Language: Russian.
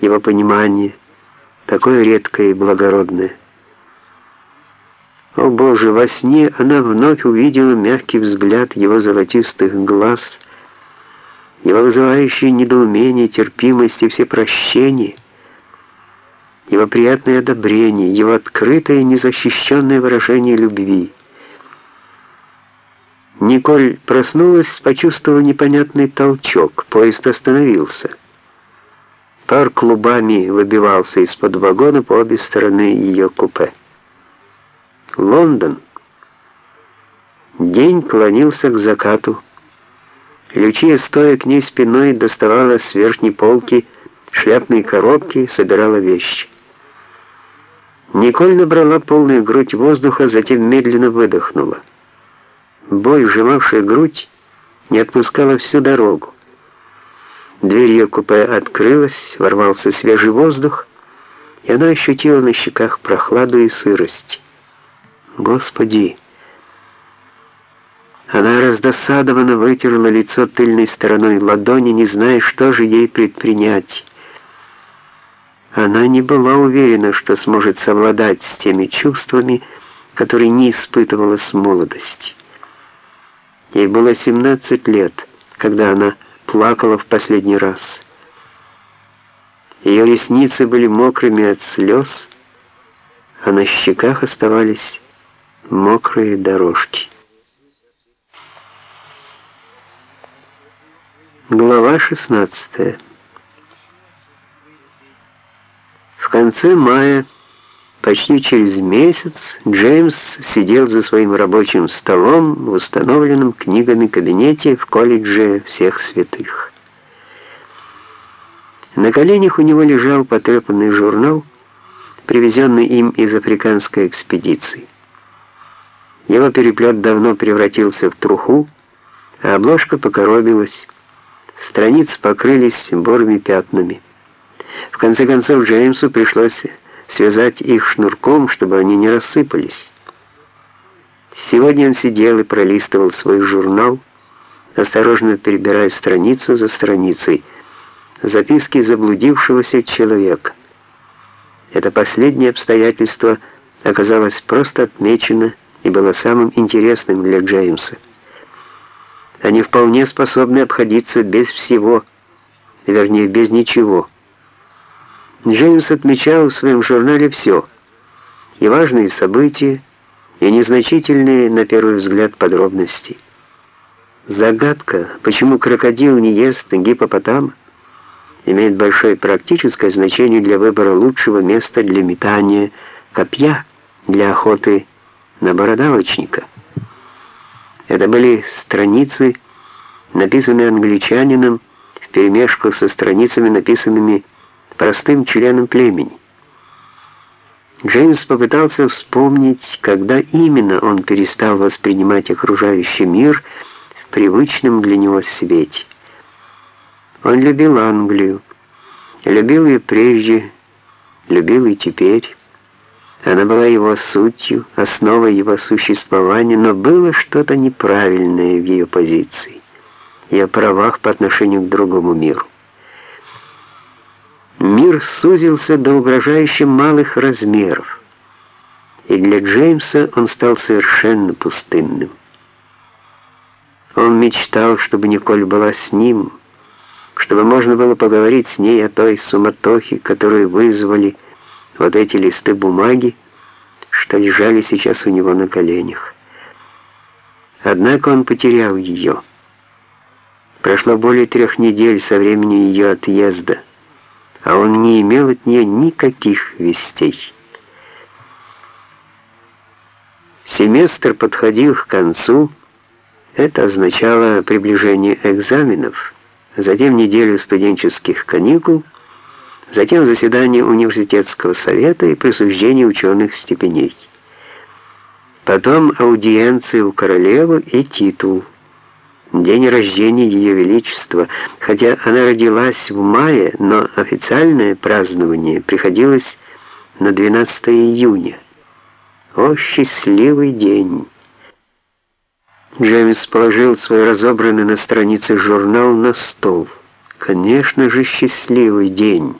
его понимание, такое редкое и благородное. О Боже, во сне она вновь увидела мягкий взгляд его золотистых глаз, его вызывающее недоумение, терпимость и всепрощение, его приятное одобрение, его открытое незащищенное выражение любви. Николь проснулась, почувствовав непонятный толчок. Поезд остановился. Пар клубами выбивался из-под вагона по обе стороны ее купе. Лондон. День клонился к закату. Лючия, стоя к ней спиной, доставала с верхней полки шляпные коробки, собирала вещи. Николь набрала полную грудь воздуха, затем медленно выдохнула. Боль, сжимавшая грудь, не отпускала всю дорогу. Дверь ее купе открылась, ворвался свежий воздух, и она ощутила на щеках прохладу и сырость. Господи! Она раздосадованно вытерла лицо тыльной стороной ладони, не зная, что же ей предпринять. Она не была уверена, что сможет совладать с теми чувствами, которые не испытывала с молодости. Ей было 17 лет, когда она плакала в последний раз. Ее ресницы были мокрыми от слез, а на щеках оставались мокрые дорожки. Глава 16 В конце мая Почти через месяц Джеймс сидел за своим рабочим столом в установленном книгами кабинете в колледже всех святых. На коленях у него лежал потрепанный журнал, привезенный им из африканской экспедиции. Его переплет давно превратился в труху, а обложка покоробилась, страницы покрылись бурыми пятнами. В конце концов Джеймсу пришлось связать их шнурком, чтобы они не рассыпались. Сегодня он сидел и пролистывал свой журнал, осторожно перебирая страницу за страницей, записки заблудившегося человека. Это последнее обстоятельство оказалось просто отмечено и было самым интересным для Джеймса. Они вполне способны обходиться без всего, вернее, без ничего. Джеймс отмечал в своем журнале все, и важные события, и незначительные, на первый взгляд, подробности. Загадка, почему крокодил не ест гипопотама, имеет большое практическое значение для выбора лучшего места для метания копья для охоты на бородавочника. Это были страницы, написанные англичанином вперемешку со страницами, написанными простым членом племени. Джеймс попытался вспомнить, когда именно он перестал воспринимать окружающий мир в привычном для него свете. Он любил Англию, любил ее прежде, любил и теперь. Она была его сутью, основой его существования, но было что-то неправильное в ее позиции, ее правах по отношению к другому миру. Мир сузился до угрожающе малых размеров, и для Джеймса он стал совершенно пустынным. Он мечтал, чтобы Николь была с ним, чтобы можно было поговорить с ней о той суматохе, которую вызвали вот эти листы бумаги, что лежали сейчас у него на коленях. Однако он потерял ее. Прошло более трех недель со времени ее отъезда а он не имел от нее никаких вестей. Семестр подходил к концу, это означало приближение экзаменов, затем неделю студенческих каникул, затем заседание университетского совета и присуждение ученых степеней. Потом аудиенции у королевы и титул – день рождения Ее Величества, хотя она родилась в мае, но официальное празднование приходилось на 12 июня. О, счастливый день! Джеймс положил свой разобранный на странице журнал на стол. Конечно же, счастливый день.